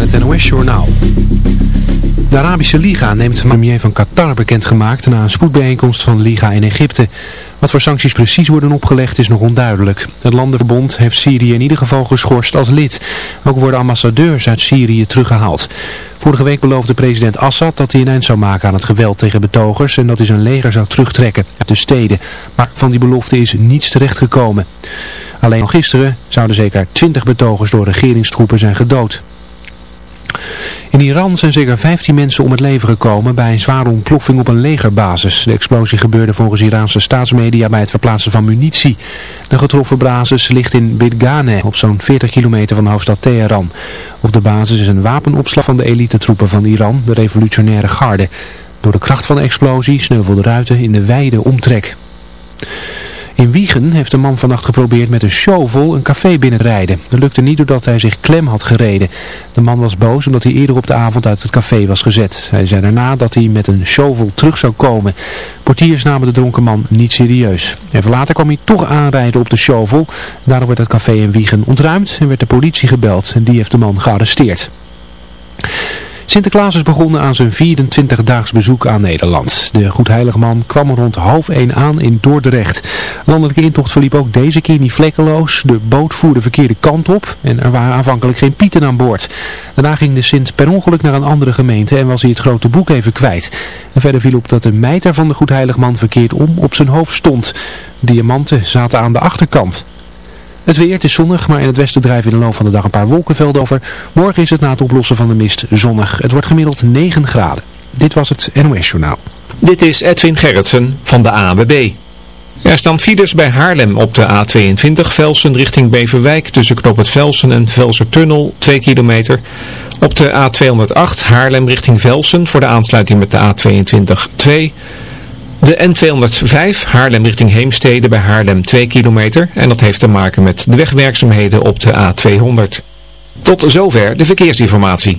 met het NOS-journaal. De Arabische Liga neemt de premier van Qatar bekendgemaakt na een spoedbijeenkomst van Liga in Egypte. Wat voor sancties precies worden opgelegd is nog onduidelijk. Het landenverbond heeft Syrië in ieder geval geschorst als lid. Ook worden ambassadeurs uit Syrië teruggehaald. Vorige week beloofde president Assad dat hij een eind zou maken aan het geweld tegen betogers en dat hij zijn leger zou terugtrekken uit de steden. Maar van die belofte is niets terechtgekomen. Alleen al gisteren zouden zeker 20 betogers door regeringstroepen zijn gedood. In Iran zijn zeker 15 mensen om het leven gekomen bij een zware ontploffing op een legerbasis. De explosie gebeurde volgens Iraanse staatsmedia bij het verplaatsen van munitie. De getroffen basis ligt in Bidgane, op zo'n 40 kilometer van de hoofdstad Teheran. Op de basis is een wapenopslag van de elitetroepen van Iran, de revolutionaire garde. Door de kracht van de explosie sneuvelden ruiten in de wijde omtrek. In Wiegen heeft een man vannacht geprobeerd met een shovel een café binnenrijden. Dat lukte niet doordat hij zich klem had gereden. De man was boos omdat hij eerder op de avond uit het café was gezet. Hij zei daarna dat hij met een shovel terug zou komen. Portiers namen de dronken man niet serieus. Even later kwam hij toch aanrijden op de shovel. Daardoor werd het café in Wiegen ontruimd en werd de politie gebeld. En die heeft de man gearresteerd. Sinterklaas is begonnen aan zijn 24-daags bezoek aan Nederland. De Goedheiligman kwam rond half 1 aan in Dordrecht. Landelijke intocht verliep ook deze keer niet vlekkeloos. De boot voerde de verkeerde kant op en er waren aanvankelijk geen pieten aan boord. Daarna ging de Sint per ongeluk naar een andere gemeente en was hij het grote boek even kwijt. En verder viel op dat de mijter van de Goedheiligman verkeerd om op zijn hoofd stond. Diamanten zaten aan de achterkant. Het weer, het is zonnig, maar in het westen drijven in de loop van de dag een paar wolkenvelden over. Morgen is het na het oplossen van de mist zonnig. Het wordt gemiddeld 9 graden. Dit was het NOS Journaal. Dit is Edwin Gerritsen van de AWB. Er staan files bij Haarlem op de A22 Velsen richting Beverwijk tussen Knop het Velsen en Velsertunnel 2 kilometer. Op de A208 Haarlem richting Velsen voor de aansluiting met de A22 2 de N205 Haarlem richting Heemstede bij Haarlem 2 kilometer en dat heeft te maken met de wegwerkzaamheden op de A200. Tot zover de verkeersinformatie.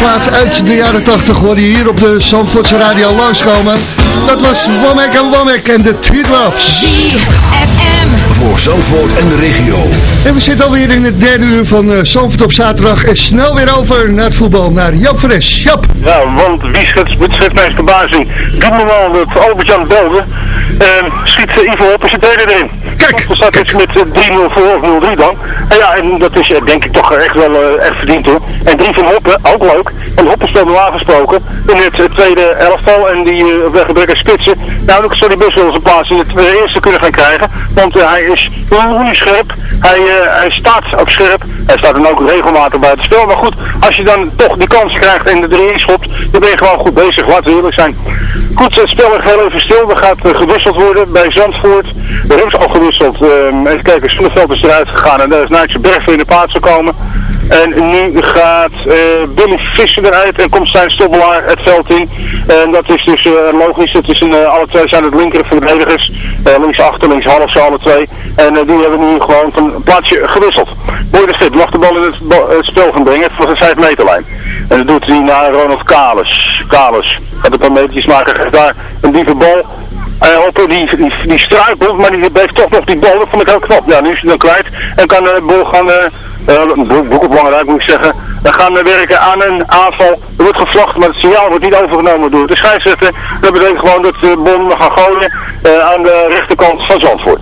Plaat uit de jaren 80 hoorde je hier op de Zandvoortse Radio langskomen. Dat was Womack en Womack en de Teardrops. ZFM. Voor Zandvoort en de regio. En we zitten alweer in het derde uur van uh, Zandvoort op zaterdag. En snel weer over naar het voetbal, naar Jap Fres. Jap. Ja, want wie schetst, betreft mijn verbazing, dit normaal dat Albert-Jan belde, ehm, schiet eh, Ivo op en zijn derde erin. Kijk, staat iets met eh, 3-0 voor of 0-3 dan. En ja, en dat is eh, denk ik toch echt wel eh, echt verdiend hoor. En drie van Hoppen, ook leuk. En Hoppen speelt normaal gesproken in het eh, tweede elftal en die uh, weggebrek spitsen. Nou, dan zou hij best wel zijn plaats in het eh, eerste kunnen gaan krijgen. Want eh, hij is heel scherp. Hij, eh, hij staat ook scherp. Hij staat dan ook regelmatig bij het spel. Maar goed, als je dan toch die kans krijgt en er erin schopt, dan ben je gewoon goed bezig. Laten we eerlijk zijn. Goed, het spel ligt heel even stil. Er gaat eh, gewisseld worden bij Zandvoort. Er is al gewisseld. Ehm, even kijken, Zonneveld is eruit gegaan en daar is Berg weer in de plaats gekomen. En nu gaat eh, Billy Visser eruit en komt zijn Stobbelaar het veld in. En dat is dus eh, logisch. Het is een, eh, alle twee zijn het linker verdedigers. Links achter, links half, alle twee. En die hebben nu gewoon van plaatsje gewisseld. Boy de Schip mag de bal in het, spel gaan brengen voor de 5 meterlijn. En dat doet hij naar Ronald Kalis. Kalis gaat een paar metertjes maken, daar een diepe bal. Eh op, die, die, die struikelt, maar die heeft toch nog die bal. Dat vond ik heel knap. Ja, nu is hij dan kwijt. En kan de bal gaan, eh uh, ook belangrijk moet ik zeggen, we gaan eh, werken aan een aanval. Er wordt gevlacht, maar het signaal wordt niet overgenomen door de scheidsrechter. Dat betekent gewoon dat de Bon mag gaan gooien eh, aan de rechterkant van Zandvoort.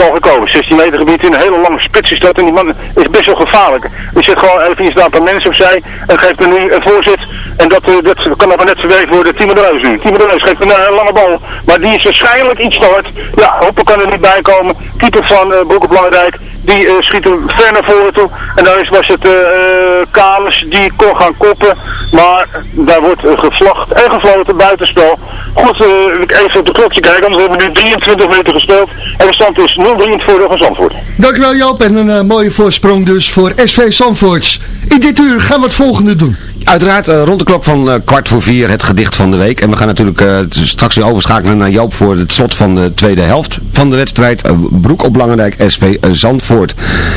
Gekomen, 16 meter gebied in een hele lange spits is dat en die man is best wel gevaarlijk. Die zit gewoon even daar een paar mensen opzij en geeft er nu een voorzet en dat, eh, dat kan maar net verwerkt worden. Timo de Reus nu. Timo de Reus geeft een eh, lange bal, maar die is waarschijnlijk iets te. Ja, Hoppen kan er niet bij komen. Keeper van uh, op Belangrijk, die eh, schiet hem ver naar voren toe. En daar was het eh eh, Kalis die kon gaan koppen, maar daar wordt gevlacht en gefloten buitenspel. Goed, even op de klokje kijken, hebben we nu 23 minuten gespeeld en de stand is 0-3 in het voordeel van Zandvoort. Dankjewel Joop en een mooie voorsprong dus voor SV Zandvoorts. In dit uur gaan we het volgende doen. Uiteraard eh, rond de klok van eh, kwart voor vier het gedicht van de week. En we gaan natuurlijk eh, straks weer overschakelen naar Joop voor het slot van de tweede helft van de wedstrijd. Broek op Langendijk, SV Zandvoort.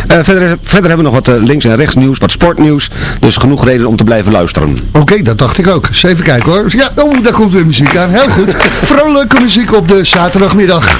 Verder, verder hebben we nog wat links- en rechtsnieuws, wat sportnieuws. Dus genoeg reden om te blijven luisteren. Oké, dat dacht ik ook. Eens even kijken hoor. Ja, oh, daar komt weer muziek aan. Heel goed. Vrolijke muziek op de zaterdagmiddag.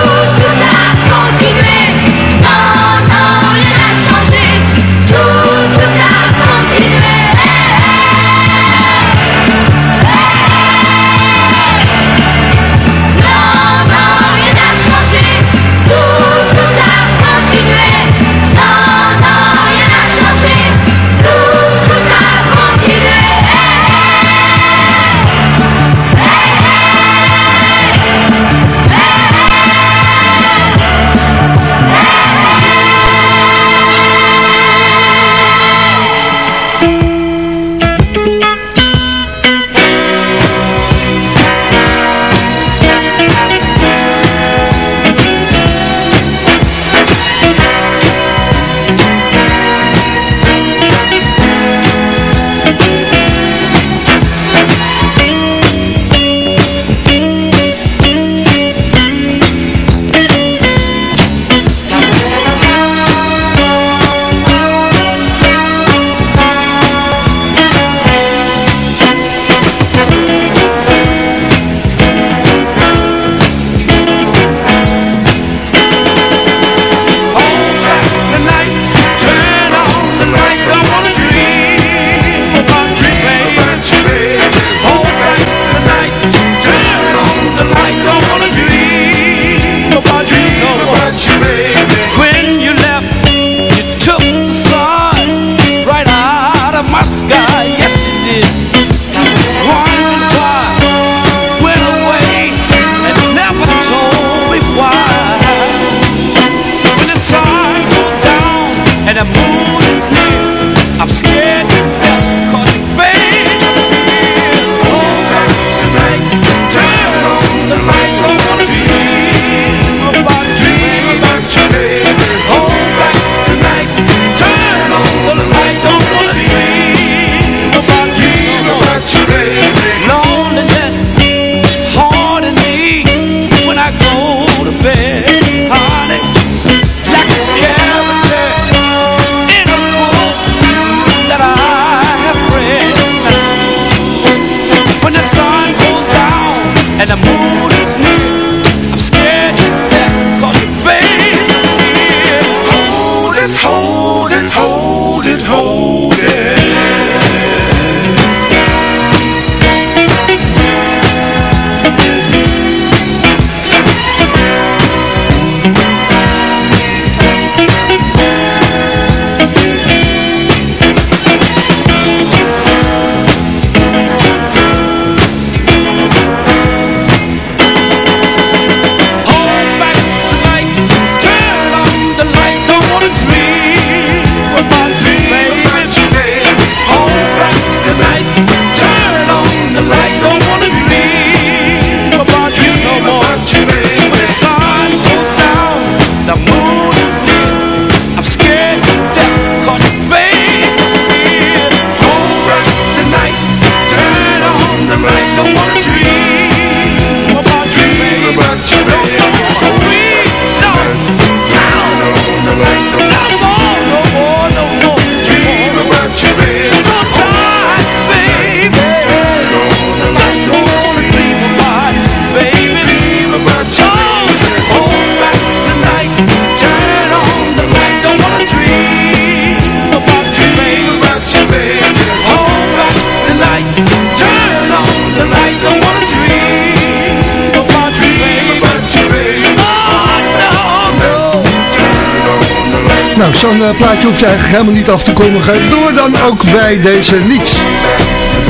Zo'n eh, plaatje hoeft je eigenlijk helemaal niet af te kondigen. Door dan ook bij deze niets.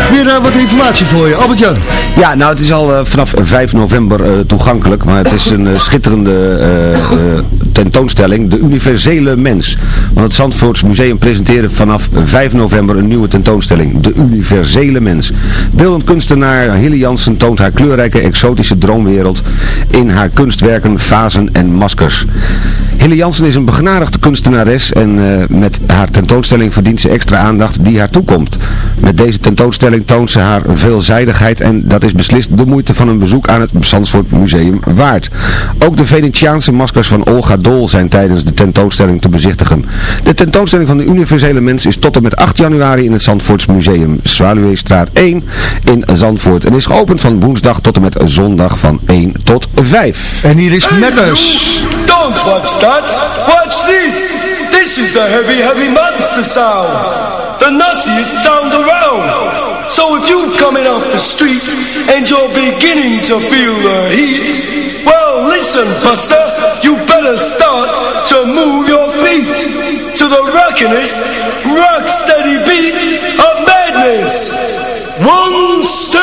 Weer eh, wat informatie voor je, Albert-Jan. Ja, nou het is al eh, vanaf 5 november eh, toegankelijk, maar het is een schitterende tentoonstelling, De Universele Mens. Want het Zandvoorts Museum presenteerde vanaf 5 november een nieuwe tentoonstelling, De Universele Mens. Beeldend kunstenaar Hilly Jansen toont haar kleurrijke exotische droomwereld in haar kunstwerken, vazen en maskers. Hilly Jansen is een begenadigde kunstenares en met haar tentoonstelling verdient ze extra aandacht die haar toekomt. Met deze tentoonstelling toont ze haar veelzijdigheid en dat is beslist de moeite van een bezoek aan het Zandvoort Museum waard. Ook de Venetiaanse maskers van Olga Dol zijn tijdens de tentoonstelling te bezichtigen. De tentoonstelling van de universele mens is tot en met 8 januari in het Zandvoorts Museum, Zwaluweestraat 1 in Zandvoort. En is geopend van woensdag tot en met zondag van 1 tot 5. En hier is Metters. Don't watch that. Watch this. This is the heavy, heavy monster sound. The nuttiest sound around. So if you're coming off the street and you're beginning to feel the heat, well listen, Buster, you better start to move your feet to the rockinest, rock steady beat of madness. One step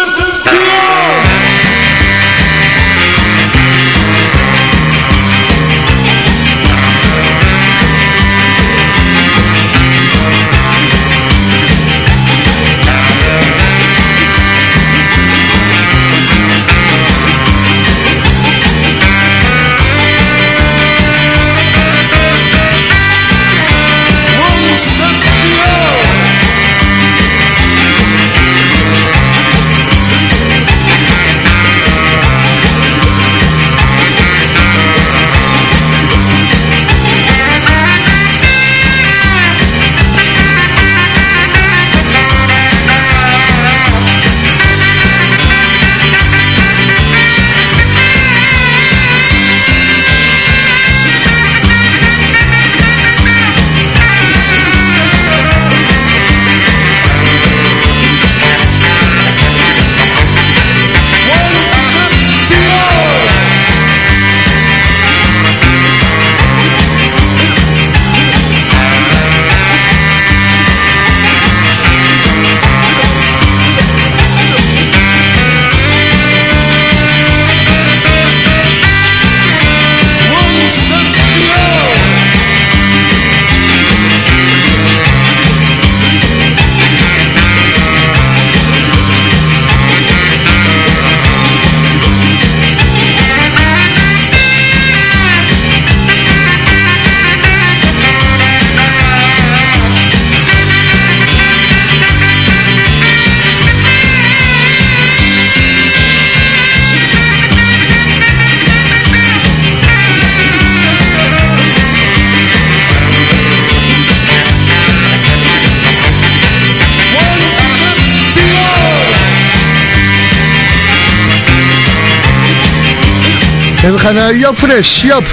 En we gaan naar Joop Fres. Joop.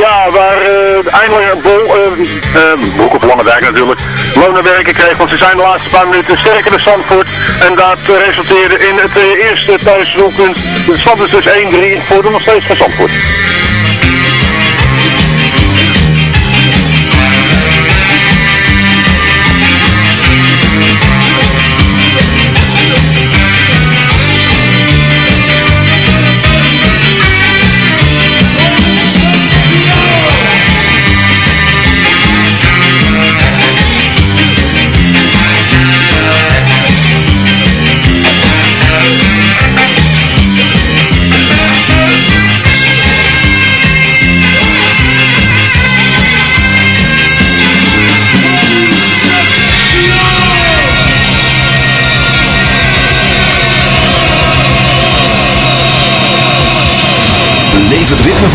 Ja, waar eh, eindelijk Bol, uh, uh, Broek op Langendijk natuurlijk, lonenwerken kreeg. Want ze zijn de laatste paar minuten sterker dan Zandvoort. En dat eh, resulteerde in het eh, eerste thuisdoelpunt. De stand is dus 1-3 voor de nog steeds van Zandvoort.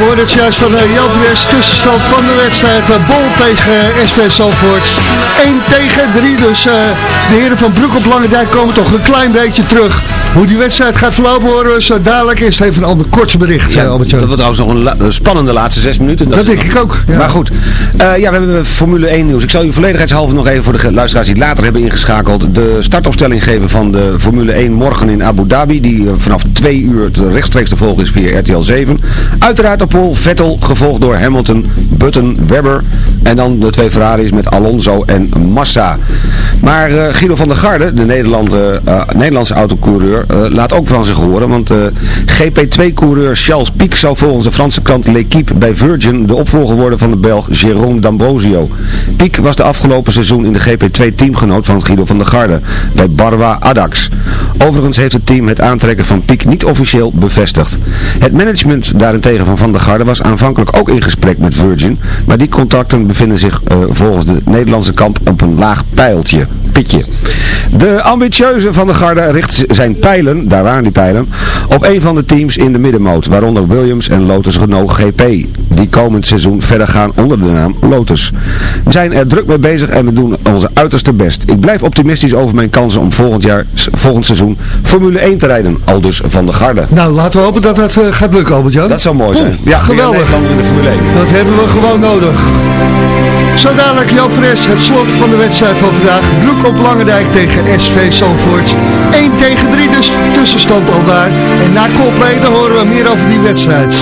We hoorden juist van uh, Jan Fres, tussenstand van de wedstrijd. Uh, Bol tegen uh, SV Zandvoort. 1 tegen 3, dus uh, de heren van Broek op Langendijk komen toch een klein beetje terug. Hoe die wedstrijd gaat verlopen horen we zo dadelijk. Eerst even een ander korte bericht, Ja, uh, Albert dat wordt trouwens nog een, la- spannende laatste zes minuten. Dat is denk nog- ik ook, ja. Maar goed, eh, ja, we hebben Formule 1 nieuws. Ik zal u volledigheidshalve nog even voor de luisteraars die later hebben ingeschakeld de startopstelling geven van de Formule 1 morgen in Abu Dhabi. Die eh, vanaf twee uur rechtstreeks te volgen is via RTL 7. Uiteraard op Paul Vettel, gevolgd door Hamilton, Button, Webber. En dan de twee Ferraris met Alonso en Massa. Maar eh, Guido van der Garde, de eh, Nederlandse autocoureur, eh, laat ook van zich horen. Want eh, GP2-coureur Charles Pic zou volgens de Franse krant L'Equipe bij Virgin de opvolger worden van de Belg Jérôme D'Ambrosio. Pic was de afgelopen seizoen in de GP2 teamgenoot van Guido van der Garde bij Barwa Adax. Overigens heeft het team het aantrekken van Pic niet officieel bevestigd. Het management daarentegen van Van der Garde was aanvankelijk ook in gesprek met Virgin, maar die contacten bevinden zich eh, volgens de Nederlandse kamp op een laag pijltje. Pitje. De ambitieuze Van der Garde richt zijn pijlen, daar waren die pijlen, op een van de teams in de middenmoot, waaronder Williams en Lotus Renault GP, die komend seizoen verder gaan onder de naam Lotus. We zijn er druk mee bezig en we doen onze uiterste best. Ik blijf optimistisch over mijn kansen om volgend jaar, volgend seizoen Formule 1 te rijden, aldus Van der Garde. Nou, laten we hopen dat dat eh, gaat lukken, Albert-Jan. Dat zou mooi zijn. Oeh, Ja, geweldig. In de Formule 1. Dat hebben we gewoon nodig. Zo dadelijk Jan Fres, het slot van de wedstrijd van vandaag. Broek op Langendijk tegen SV Zandvoort. 1 tegen 3, dus tussenstand al daar. En na Coldplay horen we meer over die wedstrijd.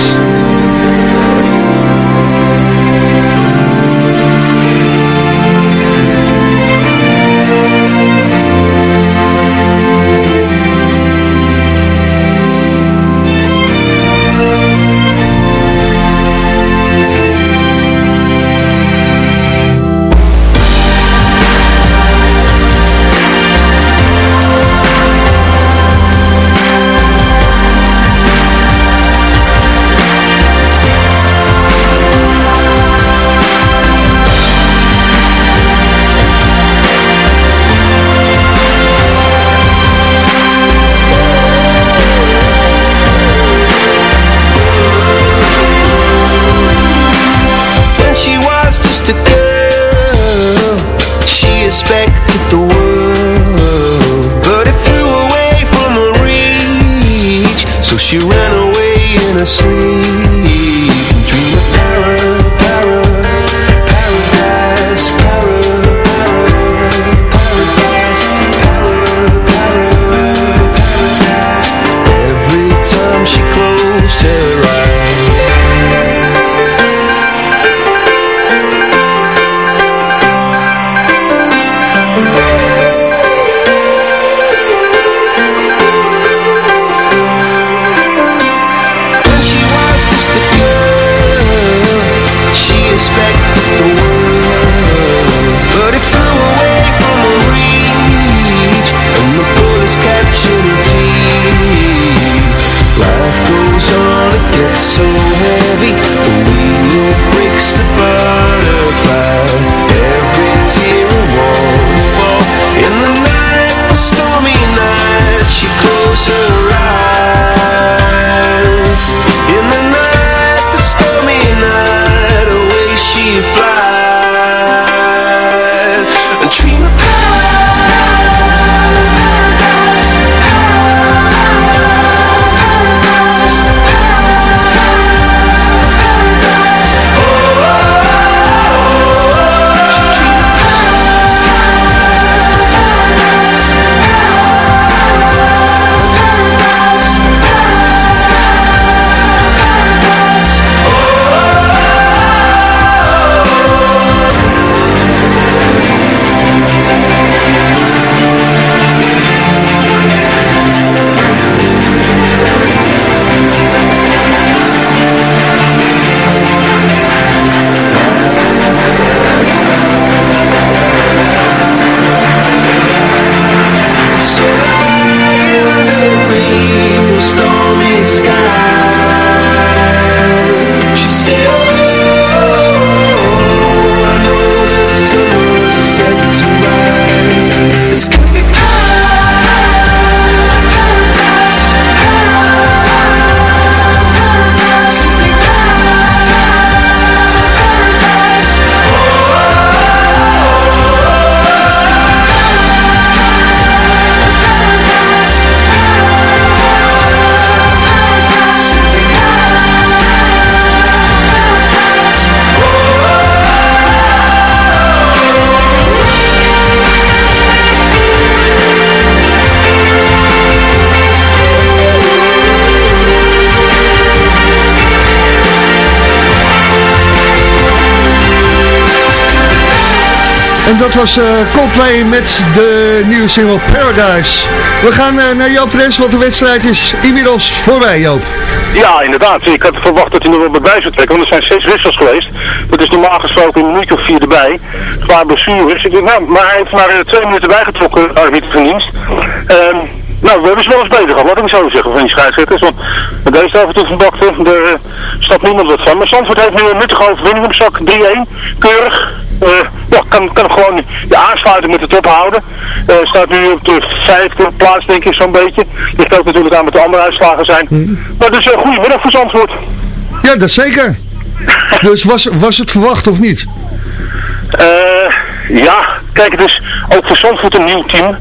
Was Coldplay met de nieuwe single Paradise. We gaan eh, naar Joop Fres, want de wedstrijd is inmiddels voorbij, Joop. Ja, inderdaad. Ik had verwacht dat hij nog wel bij zou trekken, want er zijn zes wissels geweest. Dat is normaal gesproken een minuutje of vier erbij. Qua blessures. Ik nou, maar hij heeft maar eh, twee minuten bijgetrokken, arbiter van dienst. Ehm, nou, we hebben ze wel eens beter gehad, laat ik zo zeggen, van die scheidsrechters. Want met deze af en toe van bakte, daar uh, staat niemand wat van. Maar Zandvoort heeft nu een nuttige overwinning op zak, 3-1. Keurig. Eh, ja, kan, kan gewoon de aansluiting met de top houden. Eh, staat nu op de vijfde plaats, denk ik, zo'n beetje. Ligt ook natuurlijk aan met de andere uitslagen zijn. Maar dus een goede middag voor Zandvoort. Ja, dat zeker. dus was, was het verwacht of niet? Eh, ja, kijk, het is ook voor Zandvoort een nieuw team.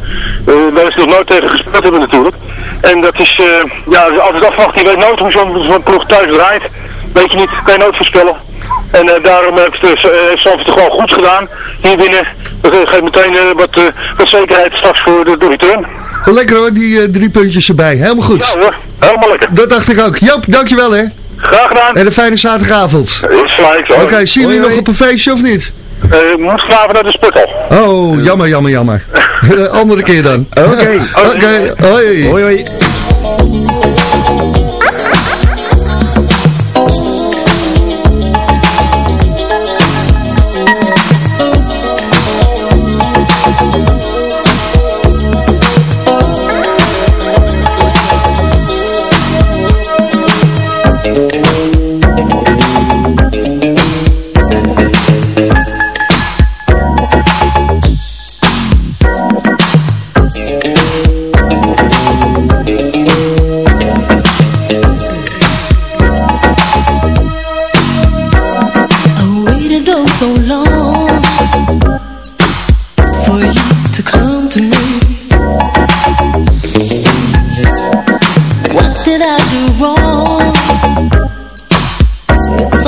Uh, daar is nog nooit tegen gespeeld hebben natuurlijk. En dat is, eh, ja, altijd afwachten. Je weet nooit hoe zo'n zo'n ploeg thuis draait. Weet je niet, kan je nooit voorspellen. En eh, daarom heeft uh, het gewoon goed gedaan. Hier binnen, dat eh, geeft meteen eh, wat, eh, wat zekerheid straks voor de, de return. Lekker hoor, die eh, drie puntjes erbij. Helemaal goed. Ja hoor, helemaal lekker. Dat dacht ik ook. Joop, dankjewel hè. Graag gedaan. En een fijne zaterdagavond. Oké, zien we je nog op een feestje of niet? Eh, moet graven naar de sputtel. Oh, jammer, jammer, jammer. Andere keer dan. Oké, oké, hoi. Hoi, hoi. It's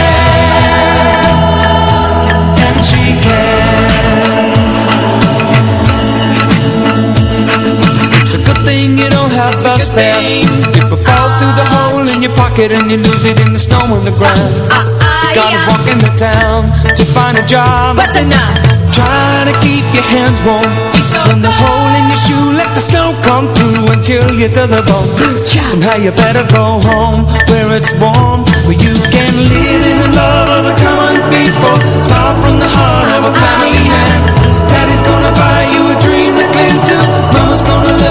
thing you don't have a us there People fall through the hole in your pocket And you lose it in the snow on the ground. Ah, ah, you gotta walk into town to find a job. What's enough? Trying to keep your hands warm. When the hole in your shoe let the snow come through Until you're to the bone. Somehow you better go home Where it's warm Where you can live in the love of the common people. Smile from the heart of a ah, family man. Daddy's gonna buy you a dream to cling to. Mama's gonna love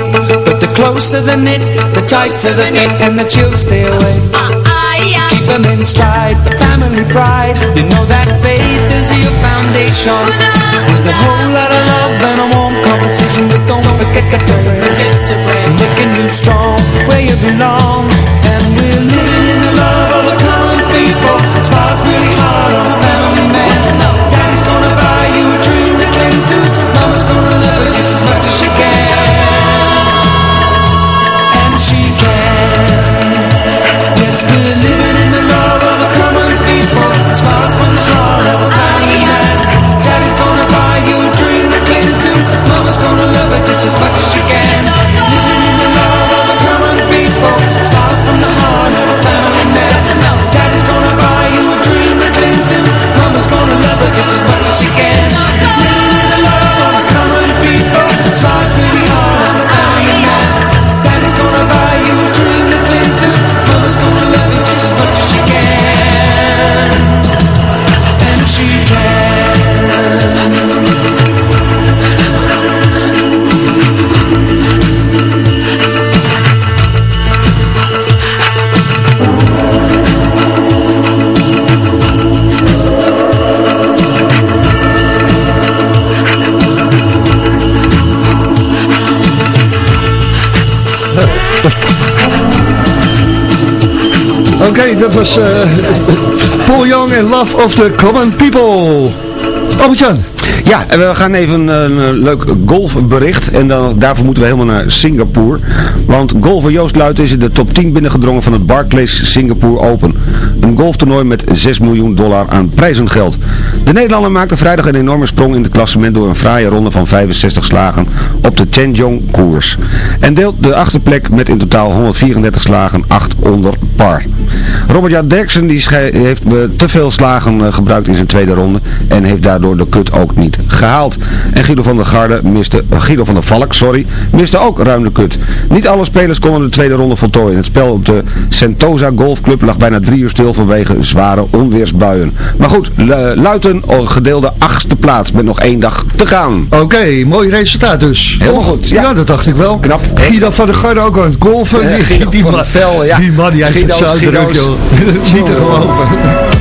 Closer the knit, the tighter the fit And the chills stay away. Keep them in stride, the family pride. You know that faith is your foundation. With a whole lot of love and a warm conversation But don't forget to pray Making you strong where you belong dat was eh, Paul Young en Love of the Common People. Albert-Jan. Ja, en we gaan even een, leuk golfbericht. En dan, daarvoor moeten we helemaal naar Singapore. Want golfer Joost Luit is in de top 10 binnengedrongen van het Barclays Singapore Open. Een golftoernooi met 6 miljoen dollar aan prijzengeld. De Nederlander maakte vrijdag een enorme sprong in het klassement door een fraaie ronde van 65 slagen op de Tenjong koers. En deelt de achterplek met in totaal 134 slagen 8 onder par. Robert-Jan Derksen die heeft eh, te veel slagen eh, gebruikt in zijn tweede ronde en heeft daardoor de kut ook niet gehaald. En Guido van der Garde miste, eh, Guido van der Valk, sorry, miste ook ruim de kut. Niet alle spelers konden de tweede ronde voltooien. Het spel op de Sentosa Golfclub lag bijna drie uur stil vanwege zware onweersbuien. Maar goed, Lu- Luiten oh, gedeelde achtste plaats met nog één dag te gaan. Oké, mooi resultaat dus. Helemaal Toch? goed, ja. dat dacht ik wel. Knap. Guido van der Garde ook aan het golfen. Die, Guido die van man- Vel, ja. Die man die heeft Guido's, niet te geloven.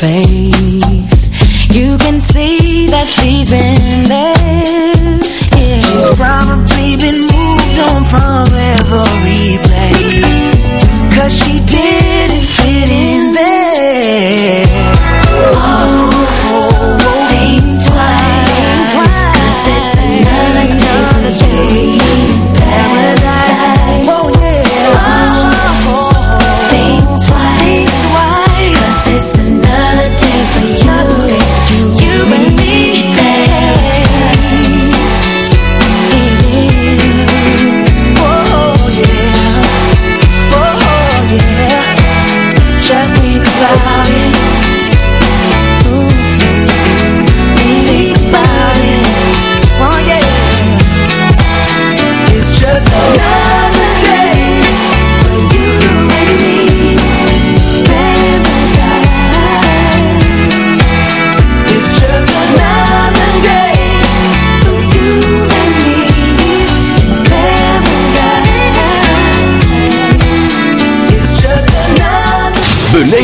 Fame.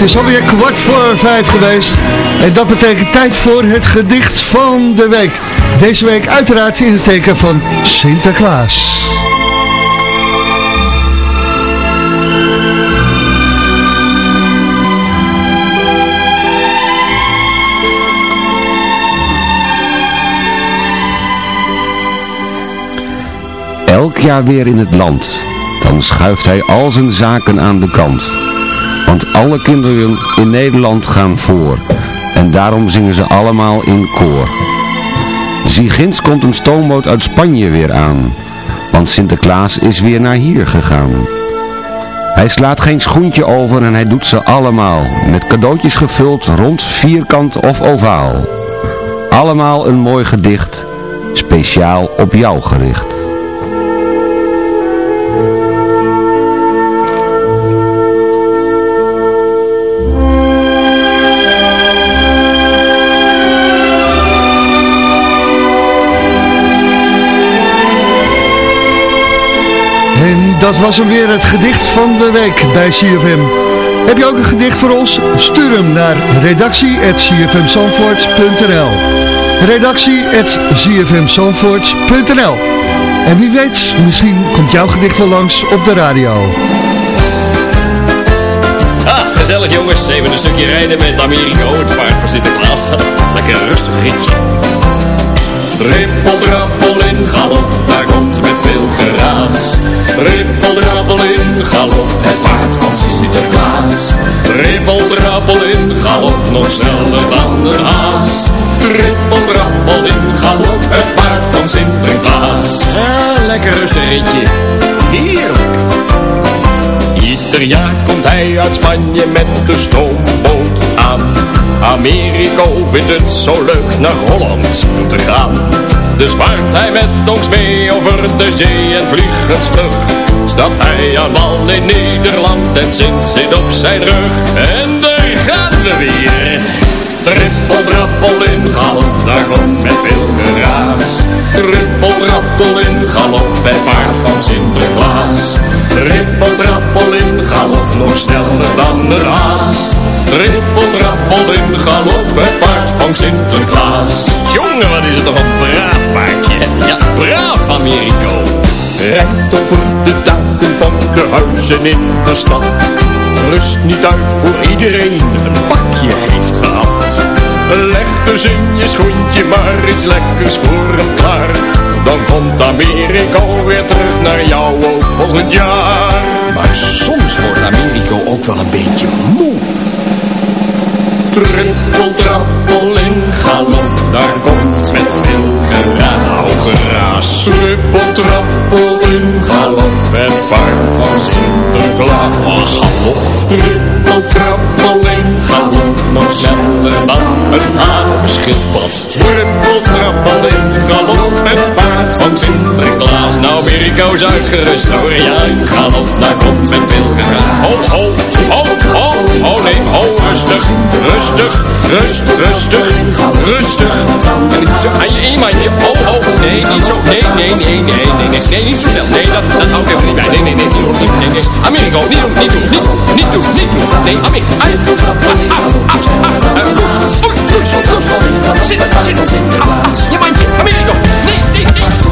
Het is alweer kwart voor vijf geweest. En dat betekent tijd voor het gedicht van de week. Deze week uiteraard in het teken van Sinterklaas. Elk jaar weer in het land, dan schuift hij al zijn zaken aan de kant want alle kinderen in Nederland gaan voor. En daarom zingen ze allemaal in koor. Zie ginds komt een stoomboot uit Spanje weer aan. Want Sinterklaas is weer naar hier gegaan. Hij slaat geen schoentje over en hij doet ze allemaal. Met cadeautjes gevuld, rond, vierkant of ovaal. Allemaal een mooi gedicht, speciaal op jou gericht. Was hem weer, het gedicht van de week bij CFM. Heb je ook een gedicht voor ons? Stuur hem naar redactie.cfmzandvoort.nl redactie.cfmzandvoort.nl En wie weet, misschien komt jouw gedicht wel langs op de radio. Ah, gezellig jongens. Even een stukje rijden met Americo, het paard van Sinterklaas. Nog sneller dan een haas. Trippel, trappel in galop, het paard van Sinterklaas. Ah, lekker rustig ritje. Heerlijk. Ieder jaar komt hij uit Spanje met de stoomboot aan. Americo vindt het zo leuk naar Holland toe te gaan. Dus vaart hij met ons mee over de zee en vliegensvlug. Stapt hij aan wal in Nederland en Sint zit op zijn rug. En gaan weer. Trippel, trappel in galop, daar komt met veel geraas. Trippel, trappel in galop, het paard van Sinterklaas. Trippel, trappel in galop, nog sneller dan de haas. Trippel, trappel in galop, het paard van Sinterklaas. Jongen, wat is het toch een braaf paardje. Ja, braaf Americo. Rijdt over de daken van de huizen in de stad. Rust niet uit voor iedereen, een pakje heeft. Leg dus in je schoentje maar iets lekkers voor hem klaar. Dan komt Americo weer terug naar jou ook volgend jaar. Maar soms wordt Americo ook wel een beetje moe. Trippel, trappel in galop, daar komt met veel geraas. Nou, geraas. Trippel, trappel in galop, het paard van Sinterklaas. Galop. Trippel, trappel galop, nog sneller dan een havenschildpad. Trippel, trappel in galop, het paard van Sinterklaas. Nou, Americo is uitgerust hoor, ja, galop, daar komt met veel geraas. Ho, ho, ho, rustig, rustig, rust, rustig, rustig. En zo, aan je eenmaatje, oh, oh, nee, niet zo, nee, nee, nee, nee, nee, nee, nee, niet zo snel, nee, dat, dat ik even niet bij, nee, nee, nee, niet doen, niet, nee, nee, Americo, niet doen, niet doen, niet niet doen, niet doen, nee, Americo, af, af, af, af, poes, poes, poes, poes, zit, zit, zit, af, af, je mandje, Americo, nee, nee, nee.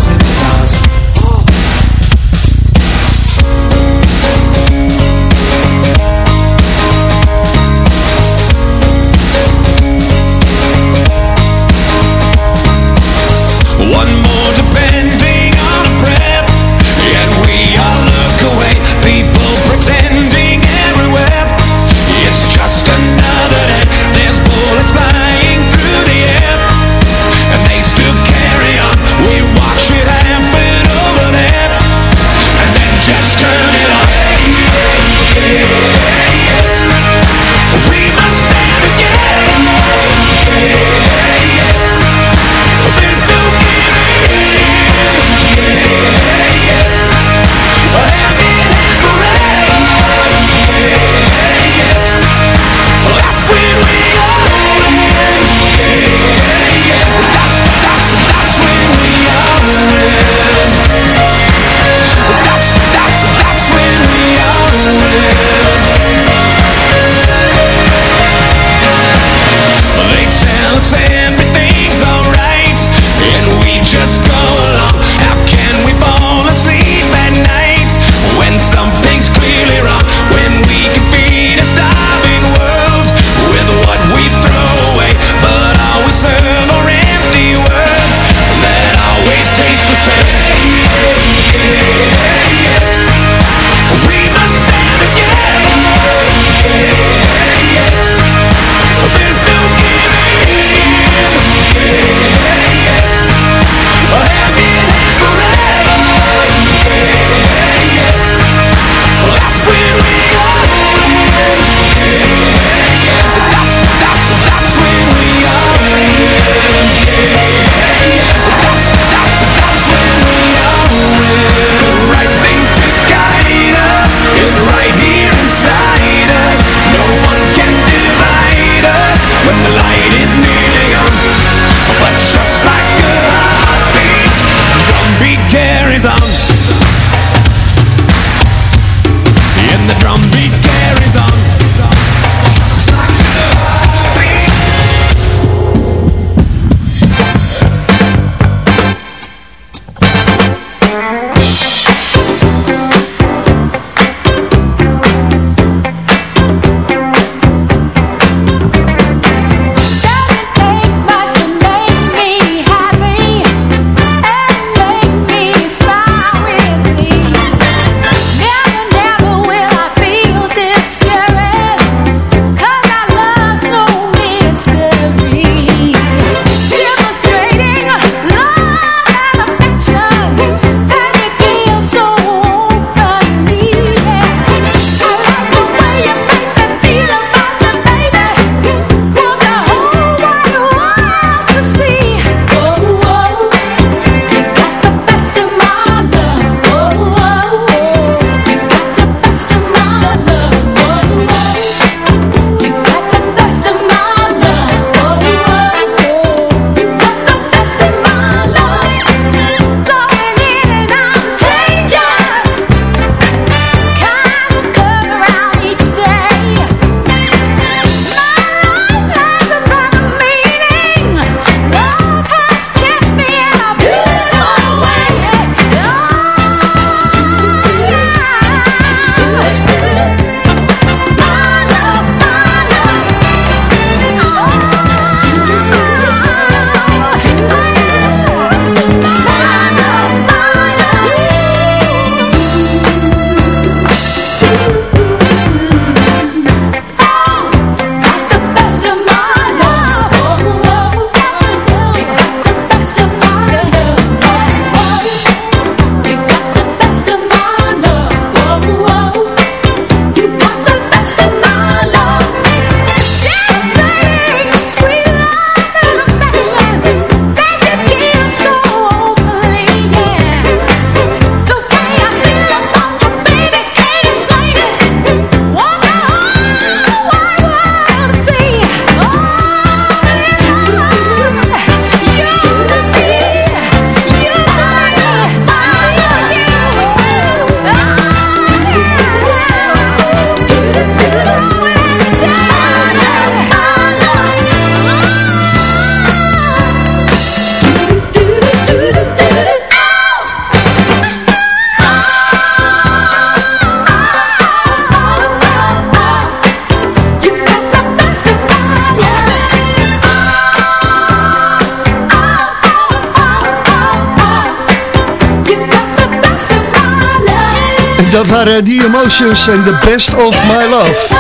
Dat waren The Emotions en The Best of My Love.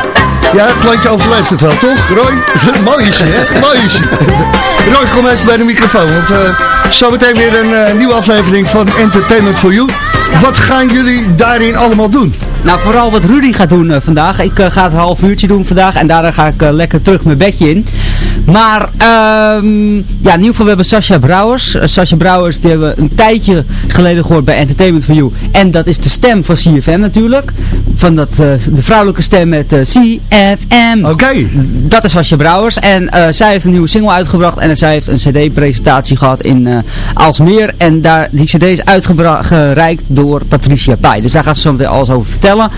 Ja, het plantje overleeft het wel, toch? Roy? Mooi is hè? Mooi is. Roy, kom even bij de microfoon, want uh, zometeen weer een uh, nieuwe aflevering van Entertainment for You. Wat gaan jullie daarin allemaal doen? Nou, vooral wat Rudy gaat doen uh, vandaag. Ik uh, ga het een half uurtje doen vandaag en daarna ga ik uh, lekker terug mijn bedje in. Maar, um, ja, in ieder geval we hebben Sascha Brouwers. Sascha Brouwers, die hebben we een tijdje geleden gehoord bij Entertainment for You. En dat is de stem van CFM natuurlijk. Van dat, de vrouwelijke stem met CFM. Oké. Okay. Dat is Sascha Brouwers. En zij heeft een nieuwe single uitgebracht en zij heeft een cd-presentatie gehad in Alsmeer. En daar, die cd is uitgereikt door Patricia Pai. Dus daar gaat ze zo meteen alles over vertellen.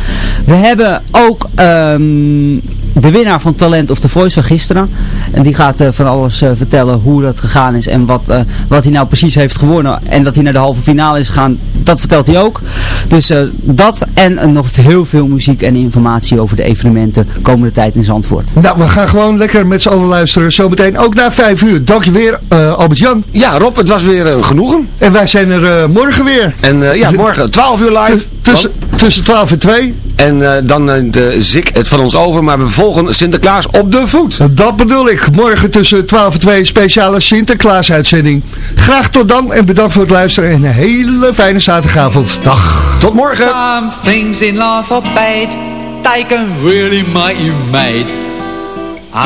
We hebben ook um, de winnaar van Talent of The Voice van gisteren. En die gaat uh, van alles uh, vertellen hoe dat gegaan is en wat, uh, wat hij nou precies heeft gewonnen. En dat hij naar de halve finale is gegaan, dat vertelt hij ook. Dus dat en nog heel veel muziek en informatie over de evenementen komende tijd in Zandvoort. Nou, we gaan gewoon lekker met z'n allen luisteren. Zometeen ook na vijf uur. Dank je weer, Albert-Jan. Ja, Rob, het was weer een genoegen. En wij zijn er morgen weer. En ja, morgen 12 uur live. Tussen, tussen 12 en 2. En uh, dan uh, de zik het van ons over, maar we volgen Sinterklaas op de voet. Dat bedoel ik. Morgen tussen 12 en 2 speciale Sinterklaas uitzending. Graag tot dan en bedankt voor het luisteren en een hele fijne zaterdagavond. Dag. Tot morgen. Some things in life are bad. They can really make you mad.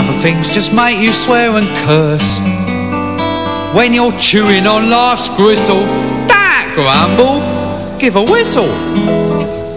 Other things just make you swear and curse. When you're chewing on life's gristle, that grumble, give a whistle.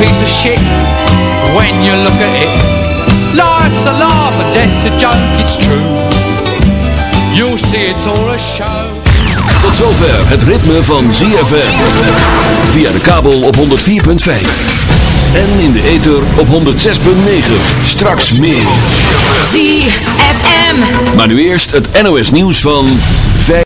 piece of shit when you look at it. Life's a laugh and death's a joke, it's true. You'll see it's all a show. Tot zover het ritme van ZFM. Via de kabel op 104.5. En in de ether op 106.9. Straks meer. ZFM. Maar nu eerst het NOS nieuws van 5.